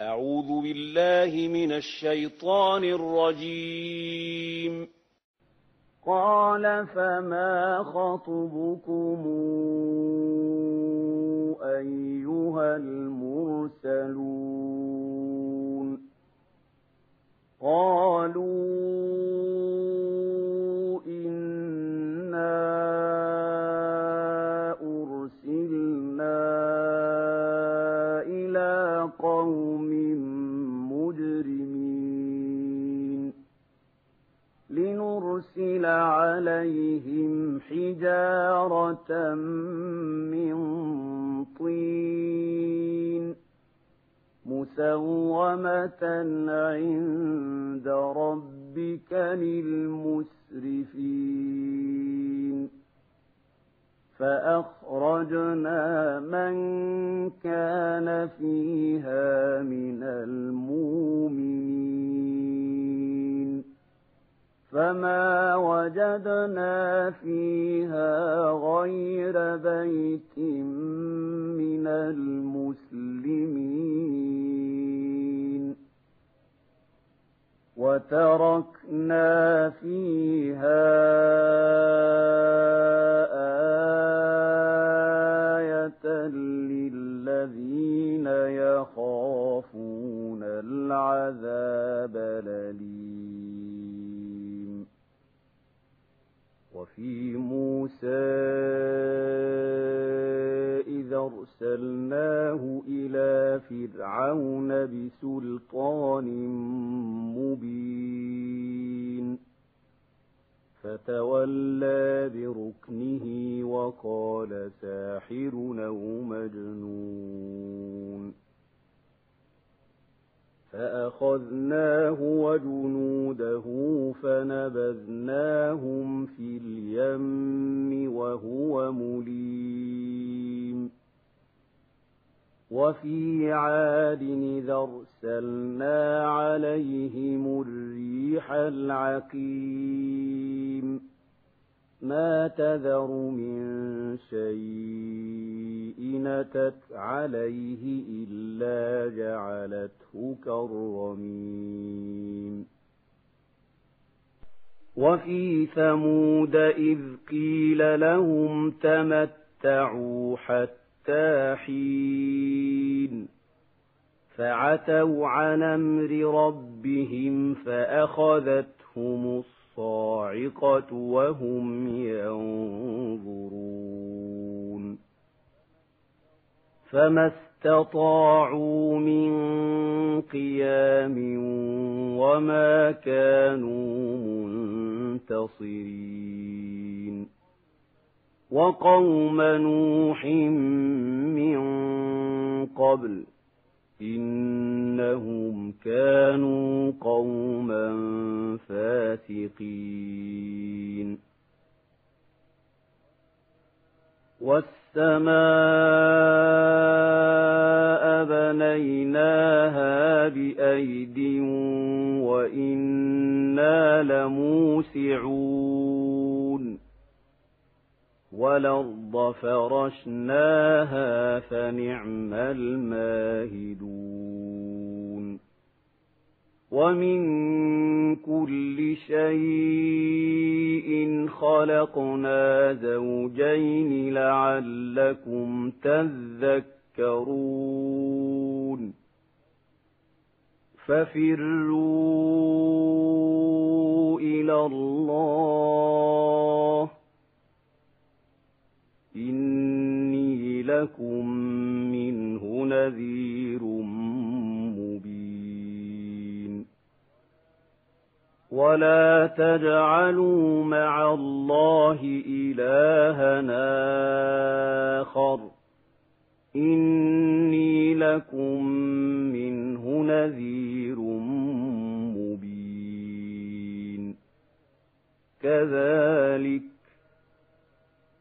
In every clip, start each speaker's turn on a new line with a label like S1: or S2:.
S1: أعوذ بالله من الشيطان الرجيم.
S2: قال فما خطبكم أيها المرسلون؟ قالوا عليهم حجارة من طين مسومة عند ربك للمسرفين. فأخرجنا من كان فيها من المؤمنين. فما وجدنا فيها غير بيت من المسلمين وتركنا فيها آية للذين يخافون العذاب الأليم وفي موسى إذا أرسلناه إلى فرعون بسلطان مبين. فتولى بركنه وقال ساحر أو مجنون. فأخذناه وجنوده فنبذناهم في اليم وهو مليم وفي عاد إذا أرسلنا عليهم الريح العقيم ما تذر من شيء نتت عليه إلا جعلته كالرميم. وفي ثمود إذ قيل لهم تمتعوا حتى حين فعتوا عن أمر ربهم فأخذتهم الصاعقة وهم ينظرون. فما استطاعوا من قيام وما كانوا منتصرين. وقوم نوح من قبل إنهم كانوا قوما فاسقين والسماء بنيناها بأيد وإنا لموسعون والأرض فرشناها فنعم الماهدون ومن كل شيء خلقنا زوجين لعلكم تذكرون ففروا إلى الله إني لكم منه نذير مبين. ولا تجعلوا مع الله إلهنا آخر. إني لكم منه نذير مبين. كذلك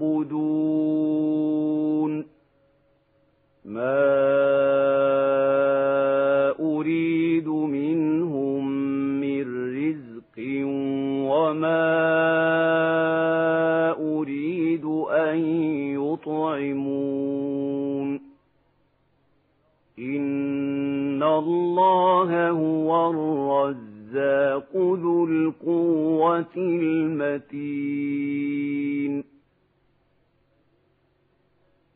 S2: ليعبدون ما أريد منهم من رزق وما أريد أن يطعمون. إن الله هو الرزاق ذو القوة المتين.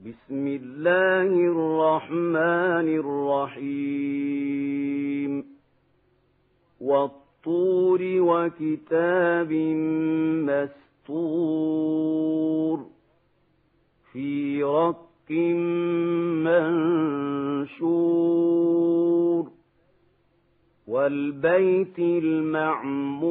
S2: بسم الله الرحمن الرحيم. والطور وكتاب مستور في رق منشور والبيت المعمور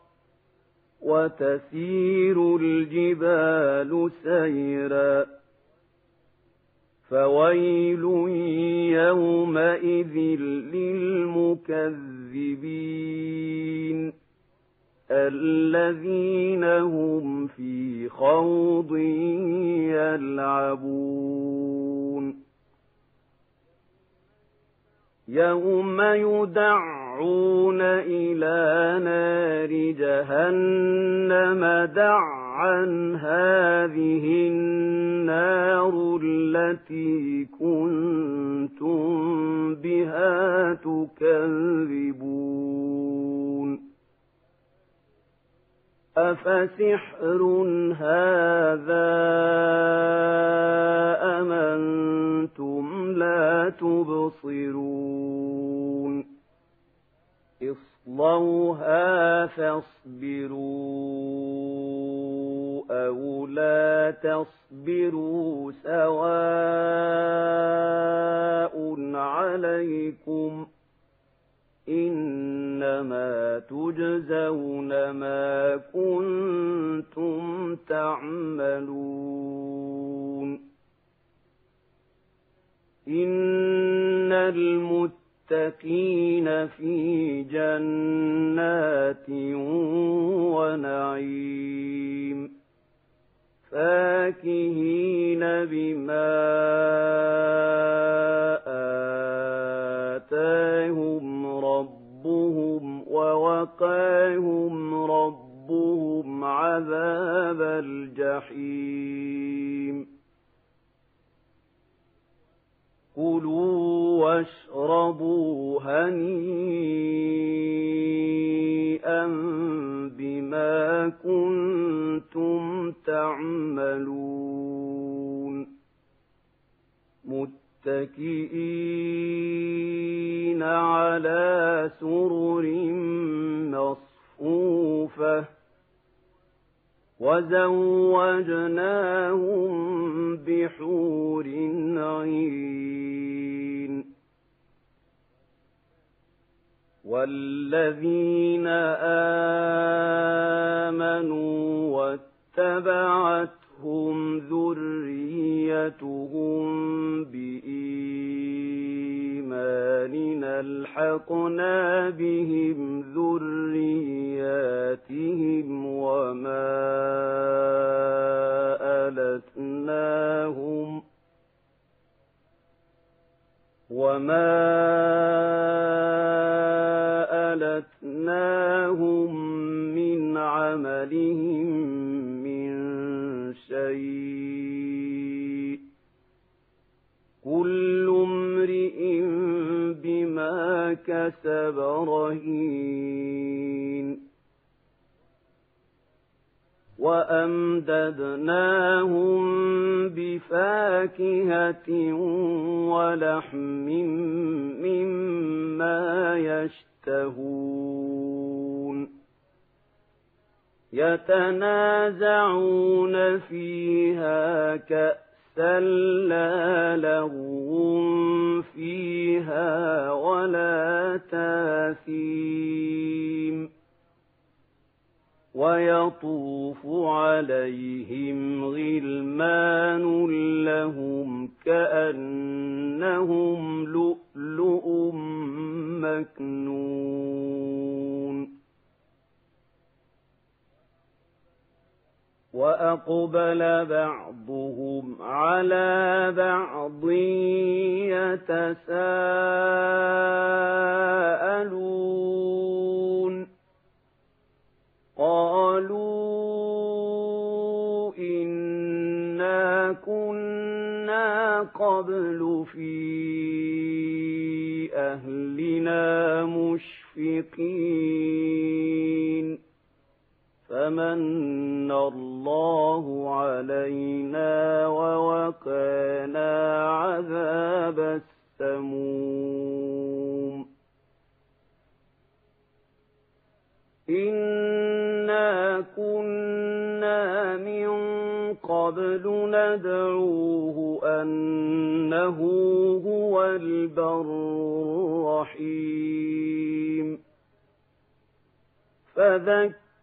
S2: وتسير الجبال سيرا فويل يومئذ للمكذبين الذين هم في خوض يلعبون يوم يدعون إلى نار جهنم دعا هذه النار التي كنتم بها تكذبون. أفسحر هذا أم أنتم لا تبصرون؟ اصلوها فاصبروا أو لا تصبروا سواء عليكم ۖ إنما تجزون ما كنتم تعملون إن المتقين في جنات ونعيم فاكهين بما آتاهم ربهم ووقاهم ربهم عذاب الجحيم كلوا واشربوا هنيئا بما كنتم تعملون. متكئين على سرر مصفوفة وزوجناهم بحور عين. والذين آمنوا واتبعتهم ذريتهم بإيمان ألحقنا بهم ذرياتهم وما ألتناهم وما وأمددناهم بفاكهة ولحم مما يشتهون. يتنازعون فيها كأسا بعض يتساءلون. قالوا إنا كنا قبل في أهلنا مشفقين. فمن الله علينا ووقانا عذاب السموم. إنا كنا من قبل ندعوه أنه هو البر الرحيم. فذكر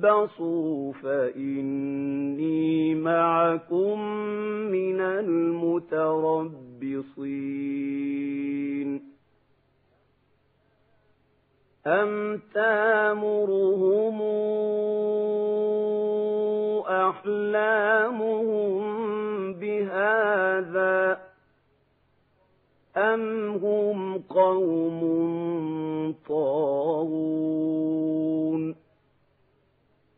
S2: تربصوا فإني معكم من المتربصين أم تامرهم أحلامهم بهذا أم هم قوم طاغون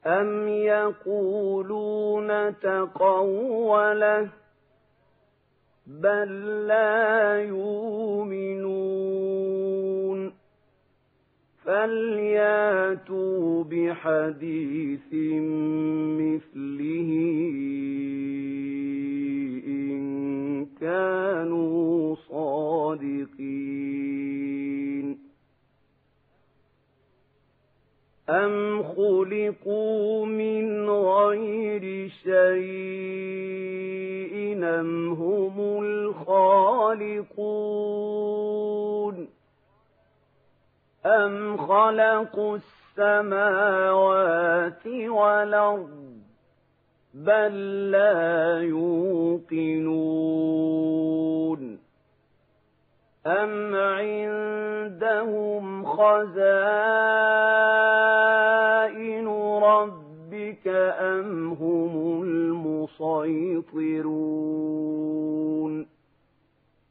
S2: أم يقولون تقوله بل لا يؤمنون فلياتوا بحديث مثله إن كانوا صادقين أم خلقوا من غير شيء أم هم الخالقون أم خلقوا السماوات والأرض بل لا يوقنون أم عندهم خزائن ربك أم هم المسيطرون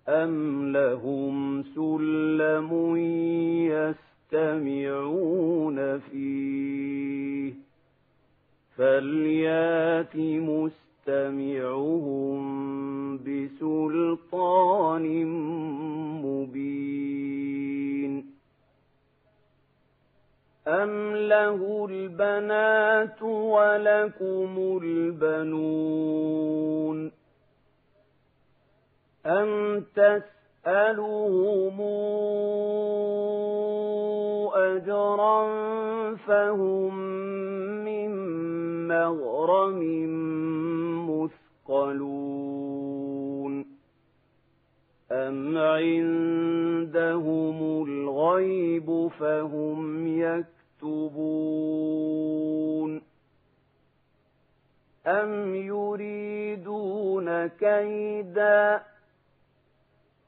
S2: أم لهم سلم يستمعون فيه فليات مستمعهم بسلطان مبين أَمْ لَهُ الْبَنَاتُ وَلَكُمُ الْبَنُونَ أَمْ تَسْأَلُهُمْ أَجْرًا فَهُم مِّن مَّغْرَمٍ مُّثْقَلُونَ أَمْ عِندَهُمُ الْغَيْبُ فَهُمْ يَكْتُبُونَ أَمْ يُرِيدُونَ كَيْدًا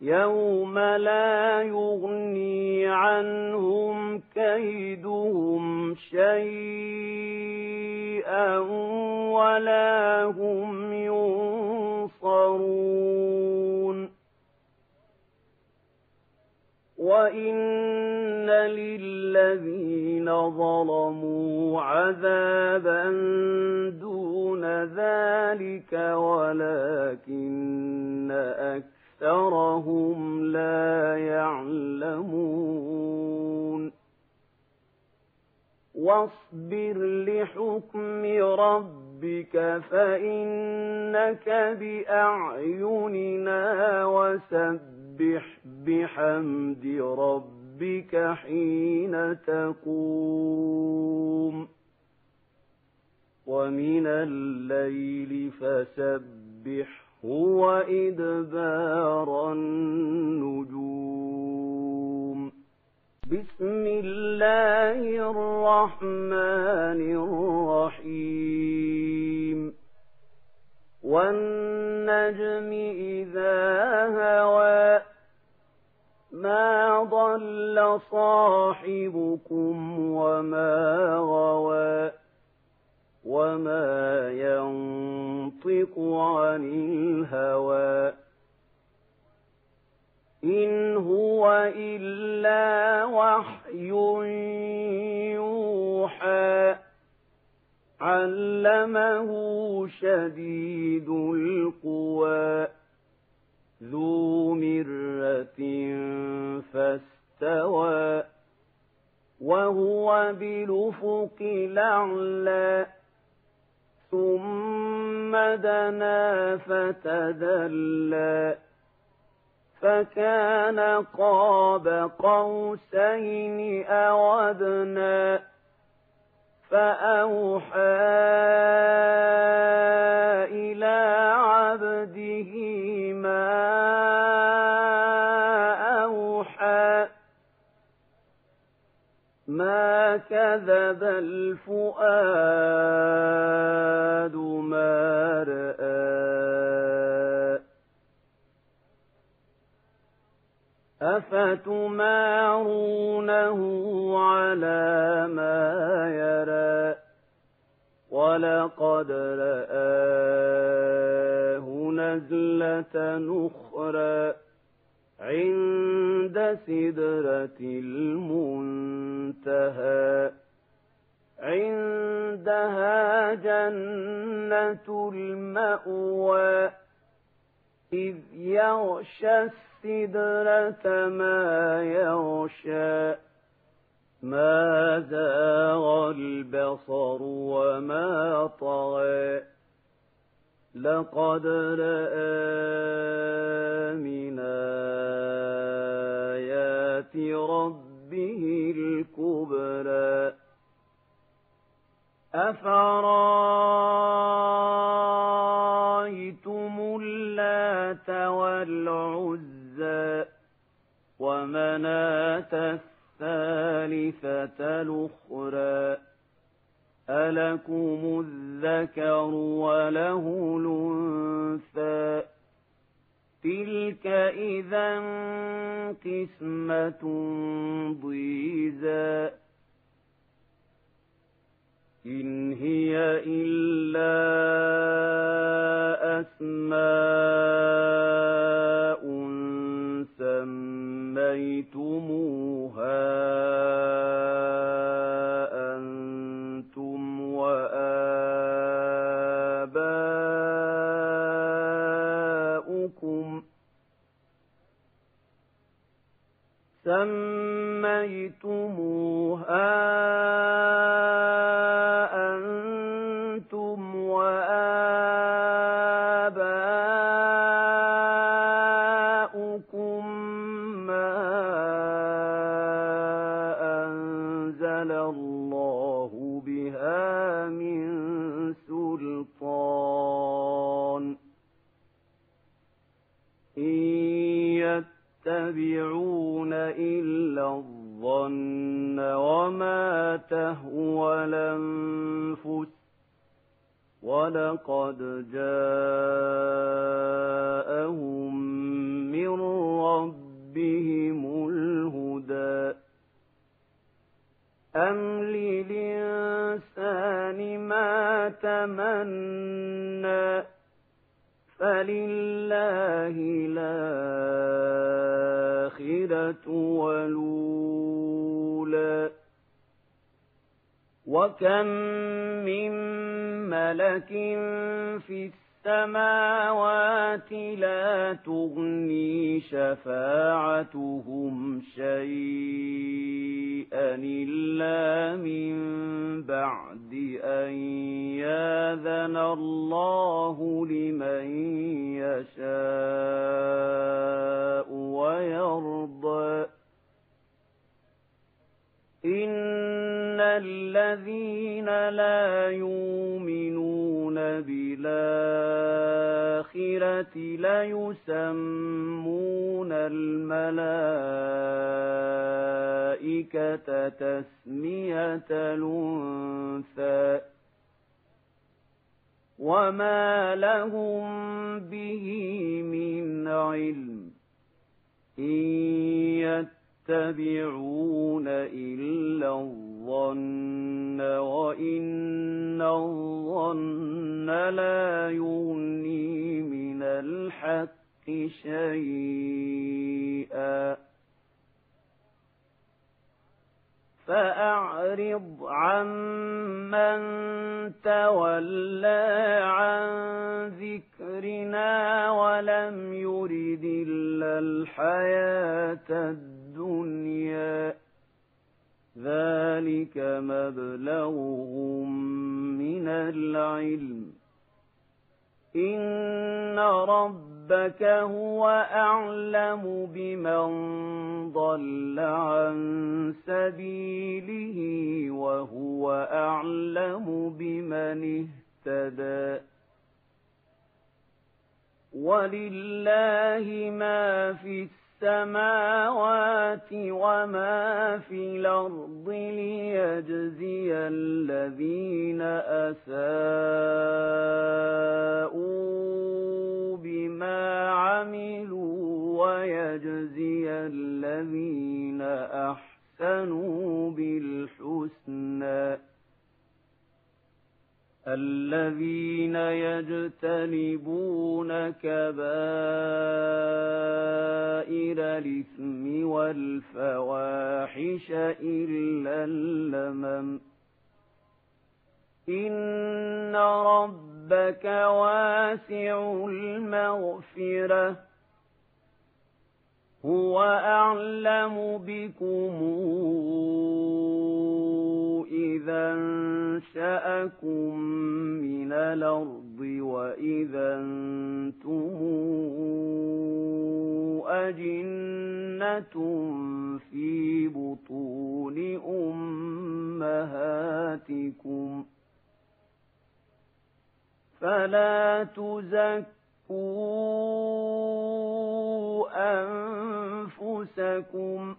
S2: يَوْمَ لَا يُغْنِي عَنْهُمْ كَيْدُهُمْ شَيْئًا وَلَا هُمْ يُنصَرُونَ وَإِنَّ لِلَّذِينَ ظَلَمُوا عَذَابًا دُونَ ذَلِكَ وَلَكِنَّ أَكْثَرَهُمْ لَا يَعْلَمُونَ وَاصْبِرْ لِحُكْمِ رَبِّكَ فَإِنَّكَ بِأَعْيُنِنَا وَسَبِّحْ بِحَمْدِ رَبِّكَ حِينَ تَقُومُ وَمِنَ اللَّيْلِ فَسَبِّحْهُ وَإِدْبَارَ النُّجُومِ. بِسْمِ اللَّهِ الرَّحْمَٰنِ الرَّحِيمِ. وَالنَّجْمِ إِذَا هَوَىٰ مَا ضَلَّ صَاحِبُكُمْ وَمَا غَوَىٰ. وَمَا يَنطِقُ عَنِ الْهَوَىٰ إِنْ هُوَ إِلَّا وَحْيٌ يُوحَىٰ عَلَّمَهُ شَدِيدُ الْقُوَىٰ ذُو مِرَّةٍ فَاسْتَوَىٰ وَهُوَ بِالْأُفُقِ الْأَعْلَىٰ ثُمَّ دَنَا فَتَدَلَّىٰ فَكَانَ قَابَ قَوْسَيْنِ أَوْ أَدْنَىٰ فَأَوْحَىٰ إِلَىٰ عَبْدِهِ مَا كَذَبَ الْفُؤَادُ مَا رَأَىٰ. أَفَتُمَارُونَهُ عَلَىٰ مَا يَرَىٰ؟ وَلَقَدْ رَآهُ نَزْلَةً أُخْرَىٰ عِندَ سِدْرَةِ الْمُنتَهَىٰ. عِندَهَا جَنَّةُ الْمَأْوَىٰ. إِذْ يَغْشَى السِّدْرَةَ مَا يَغْشَىٰ. مَا زَاغَ الْبَصَرُ وَمَا طَغَىٰ. لَقَدْ رَأَىٰ مِنْ آيَاتِ رَبِّهِ الكبرى أفرأيتم اللات والعزى ومناة الثالثة الأخرى ألكم الذكر وله الأنثى تلك إذا قسمة ضيزى إن هي إلا أسماء سميتموها وكم من ملك في السماوات لا تغني شفاعتهم شيئا إلا من بعد أن ياذن الله لمن يشاء ويرضى إن الذين لا يؤمنون بالآخرة ليسمون الملائكة تسمية الأنثى وما لهم به من علم إن يتبعون إلا الظن وإن الظن لا يغني من الحق شيئا. فأعرض عمن تولى عن ذكرنا ولم يرد إلا الحياة الدنيا. ذلك مبلغهم من العلم. إن ربك هو أعلم بمن ضل عن سبيله وهو أعلم بمن اهتدى. ولله ما في السماوات وما في الأرض ليجزي الذين أساءوا بما عملوا ويجزي الذين أحسنوا بالحسنى الذين يجتنبون كبائر الإثم والفواحش إلا اللمم. إن ربك واسع المغفرة. هو أعلم بكم. إذا انشأكم من الأرض وإذا أنتم أجنة في بطون أمهاتكم فلا تزكوا أنفسكم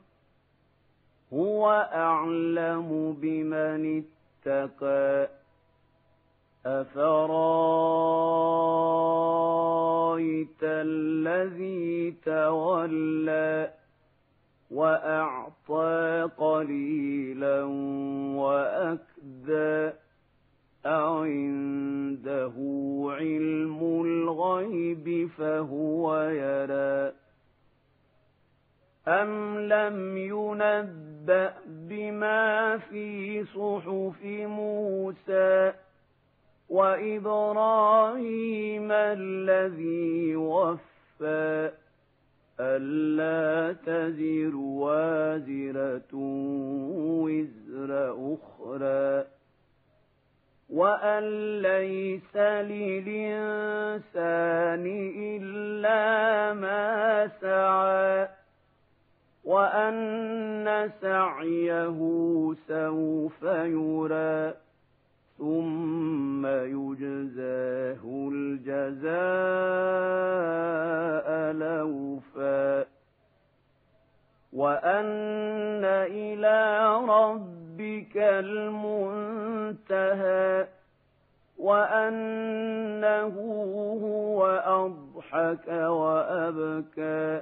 S2: هو أعلم بمن اتقى. أفرأيت الذي تولى وأعطى قليلا وأكدى؟ أعنده علم الغيب فهو يرى. أم لم ينبأ بما في صحف موسى وإبراهيم الذي وفى ألا تزر وازرة وزر أخرى وأن ليس للإنسان إلا ما سعى وأن سعيه سوف يرى ثم يجزاه الجزاء لوفا. وأن إلى ربك المنتهى وأنه هو أضحك وأبكى.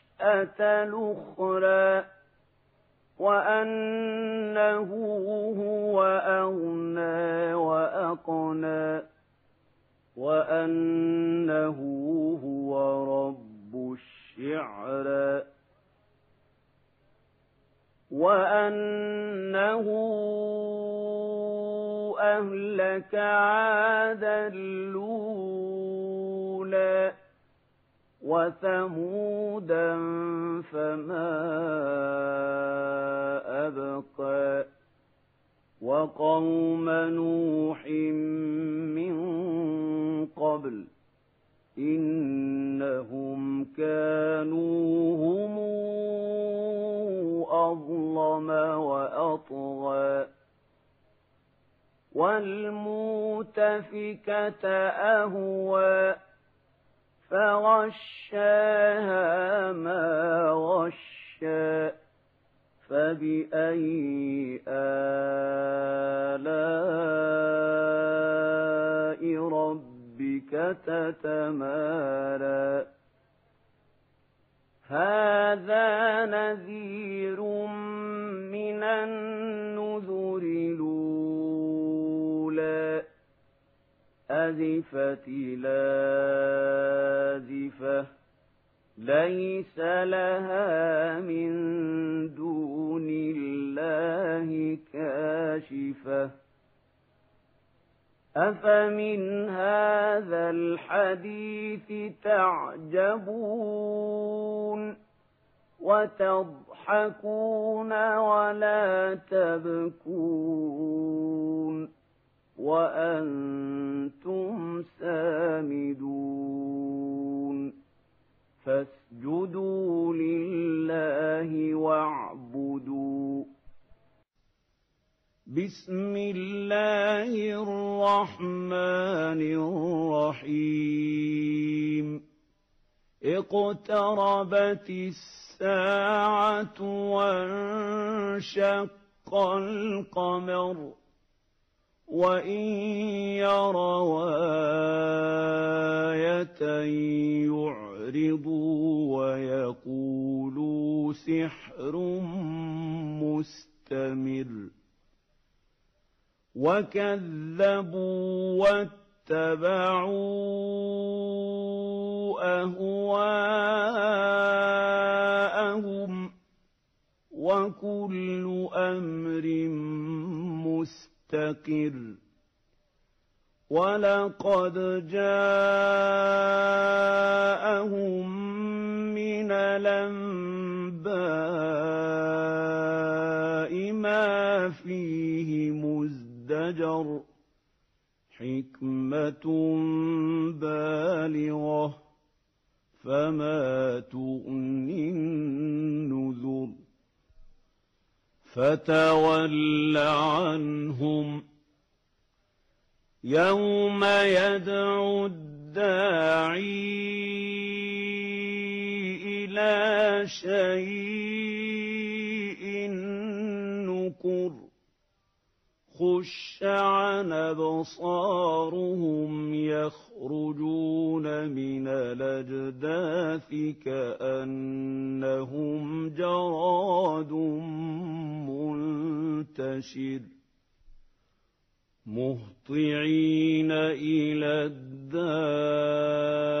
S2: الأخرى وأنه هو أغنى وأقنى وأنه هو رب الشعرى وأنه أهلك عادا الأولى وثمودا فما أبقى وقوم نوح من قبل إنهم كانوا هم أظلم وأطغى والمؤتفكة أهوى فغشاها ما غشى فبأي آلاء ربك تتمارى هذا نذير من النذر أزفت لازفة ليس لها من دون الله كاشفة. أفمن هذا الحديث تعجبون وتضحكون ولا تبكون؟ وأنتم سامدون. فاسجدوا لله واعبدوا. بسم الله الرحمن الرحيم. اقتربت الساعة وانشق القمر. وإن يروا آية يعرضوا ويقولوا سحر مستمر وكذبوا واتبعوا أهواءهم وكل أمر مستقر ولقد جاءهم من الأنباء ما فيه مزدجر. حكمة بالغة. فما تغني النذر. فتول عنهم يوم يدعو الداعي إلى شيء نكر. خش عن أبصارهم يخرجون من الأجداث كأنهم جراد منتشر. مهطعين إلى الداع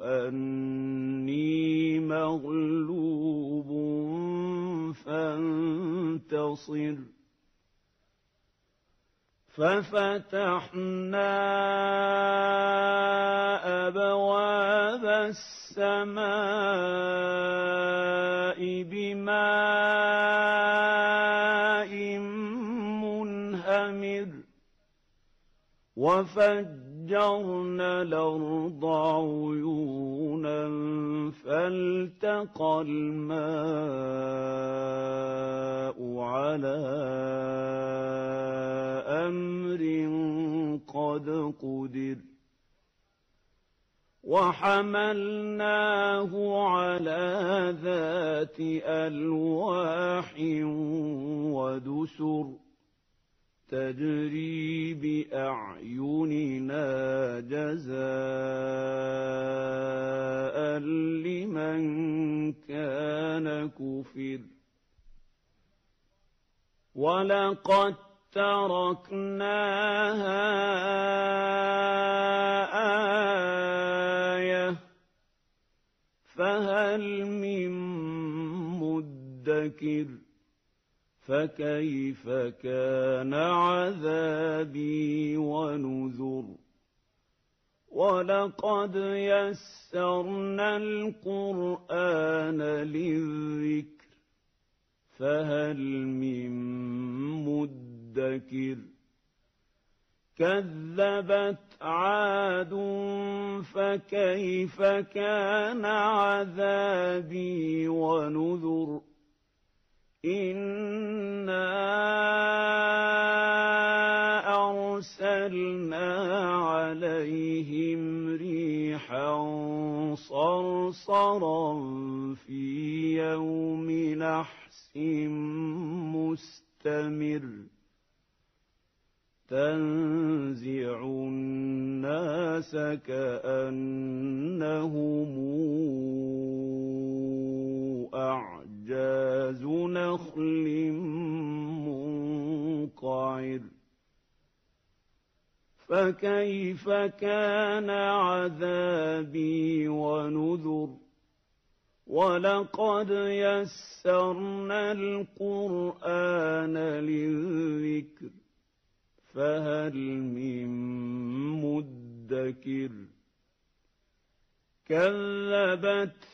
S2: أني مغلوب فانتصر. ففتحنا أبواب السماء بماء منهمر. وفجرنا الأرض عيونا فالتقى الماء على أمر قد قدر وحملناه على ذات ألواح ودسر تجري بأعيننا جزاء لمن كان كفر. ولقد تركناها آية فهل من مدكر فكيف كان عذابي ونذر؟ ولقد يسرنا القرآن للذكر فهل من مدكر؟ كذبت عاد فكيف كان عذابي ونذر؟ إِنَّا أَرْسَلْنَا عَلَيْهِمْ رِيحًا صَرْصَرًا فِي يَوْمِ نَحْسٍ مُّسْتَمِرٍّ تَنزِعُ النَّاسَ كَأَنَّهُمْ أَعْجَازُ نَخْلٍ مُّنقَعِرٍ. فَكَيْفَ كَانَ عَذَابِي وَنُذُرِ؟ وَلَقَدْ يَسَّرْنَا الْقُرْآنَ لِلذِّكْرِ فَهَلْ مِن مُّدَّكِرٍ؟ كَذَّبَتْ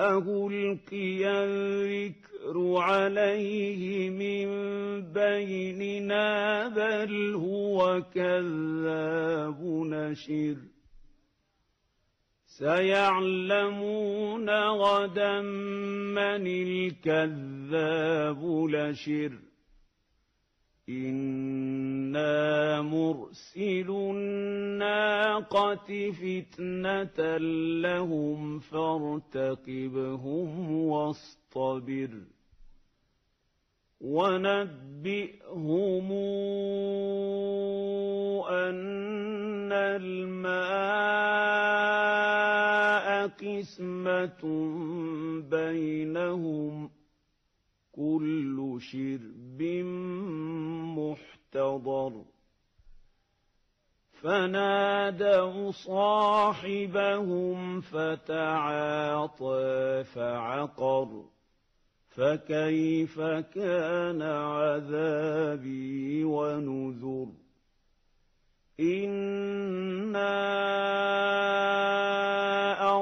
S2: أَأُلْقِيَ الذِّكْرُ عليه من بيننا بل هو كذاب نشر سيعلمون غدا من الكذاب لشر إنا مرسل الناقة فتنة لهم فارتقبهم واصطبر ونبئهم أن الماء قسمة بينهم كل شرب محتضر. فنادوا صاحبهم فتعاطى فعقر. فكيف كان عذابي ونذر؟ إِنَّا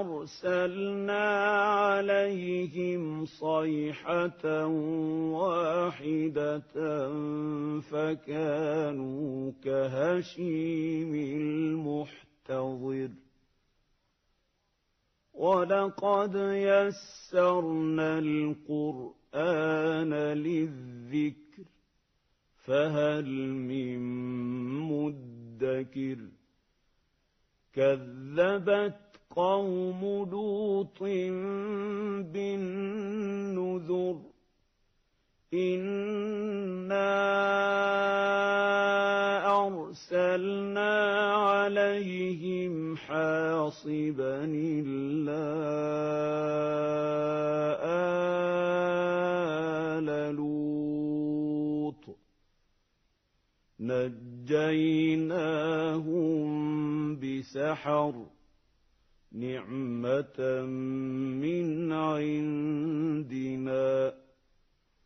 S2: أَرْسَلْنَا عَلَيْهِمْ صَيْحَةً وَاحِدَةً فَكَانُوا كَهَشِيمِ الْمُحْتَظِرِ وَلَقَدْ يَسَّرْنَا الْقُرْآنَ لِلذِّكْرِ فَهَلْ مِن مُّدَّكِرٍ كَذَّبَتْ قَوْمُ لُوطٍ بِالنُّذُرِ إِنَّا أَرْسَلْنَا عَلَيْهِمْ حَاصِبًا إِلَّا آلَ لُوطٍ. نَجَّيْنَاهُم بِسَحَرٍ نِّعْمَةً مِّنْ عِندِنَا ۚ.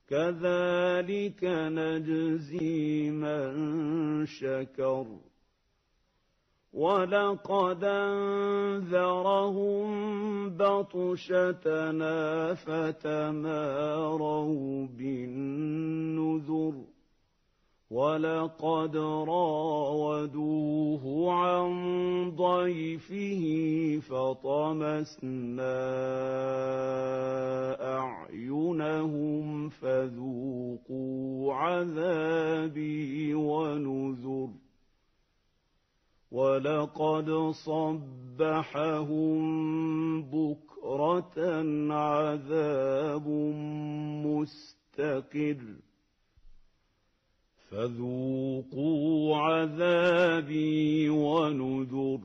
S2: كَذَٰلِكَ نَجْزِي مَن شَكَرَ. وَلَقَدْ أَنذَرَهُم بَطْشَتَنَا فَتَمَارَوْا بِالنُّذُرِ. وَلَقَدْ رَاوَدُوهُ عَن ضَيْفِهِ فَطَمَسْنَا أَعْيُنَهُمْ فَذُوقُوا عَذَابِي وَنُذُرِ. وَلَقَدْ صَبَّحَهُم بُكْرَةً عَذَابٌ مُّسْتَقِرٌّ. فَذُوقُوا عَذَابِي وَنُذُرِ.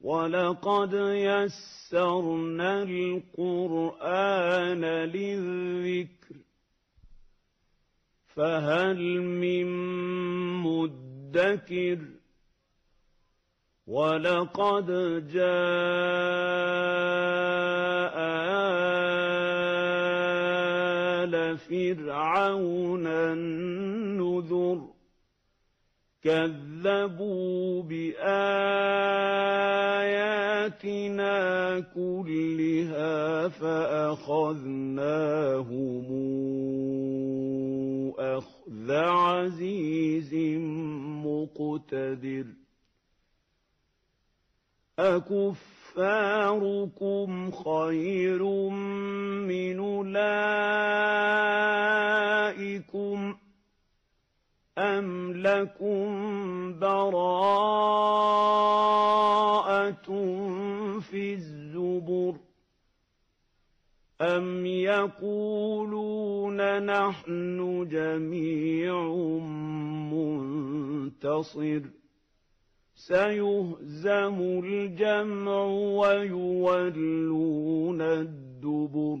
S2: وَلَقَدْ يَسَّرْنَا الْقُرْآنَ لِلذِّكْرِ فَهَلْ مِن مُّدَّكِرٍ. وَلَقَدْ جَاءَ فِرْعَوْنَ النُّذُرُ كَذَّبُوا بِآيَاتِنَا كُلِّهَا فَأَخَذْنَاهُمْ أَخْذَ عَزِيزٍ مُّقْتَدِرٍ. أَكُفَّارُكُمْ خَيْرٌ مِّنْ أُولَٰئِكُمْ أَمْ لَكُم بَرَاءَةٌ فِي الزُّبُرِ أَمْ يَقُولُونَ نَحْنُ جَمِيعٌ مُّنتَصِرٌ سَيُهْزَمُ الْجَمْعُ وَيُوَلُّونَ الدُّبُرَ.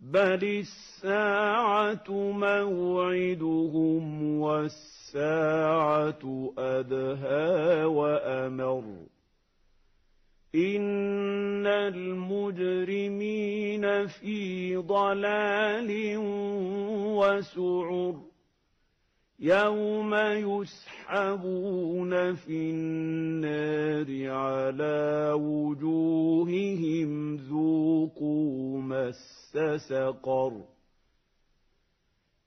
S2: بَلِ السَّاعَةُ مَوْعِدُهُمْ وَالسَّاعَةُ أَدْهَىٰ وَأَمَرُّ. إِنَّ الْمُجْرِمِينَ فِي ضَلَالٍ وَسُعُرٍ. يوم يسحبون في النار على وجوههم ذوقوا مس سقر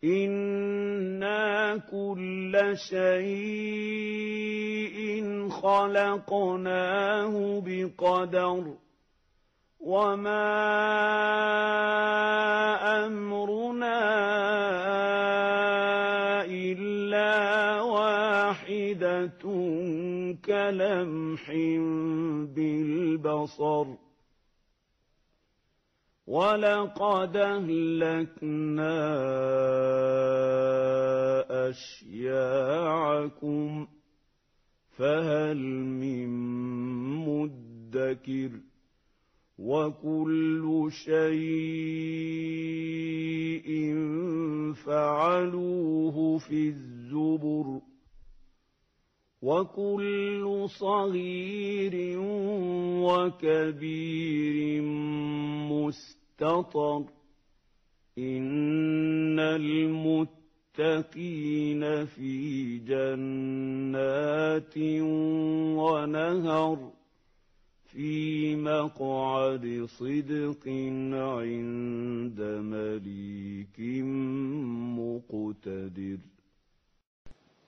S2: أنا كل شيء خلقناه بقدر وما امرنا إلا واحدة كلمح بالبصر. ولقد اهلكنا اشياعكم فهل من مدكر وكل شيء فعلوه في الزبر وكل صغير وكبير مستطر ان المتقين في جنات ونهر في مقعد صدق عند مليك مقتدر.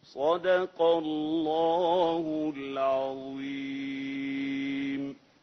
S1: صدق الله العظيم.